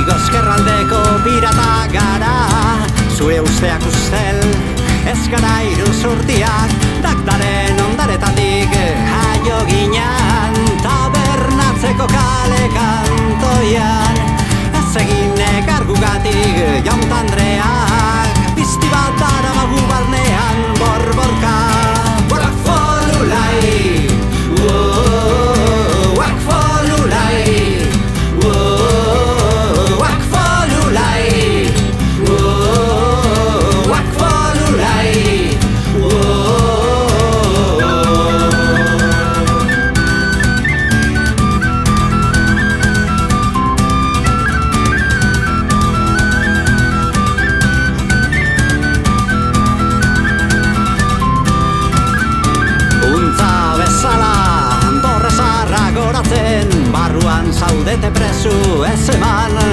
Igoskerraldeko pirata gara. Zure usteak ustel Ez gara iruzurtiak. Dakdaren ondaretatik eh, vedete presso S-Man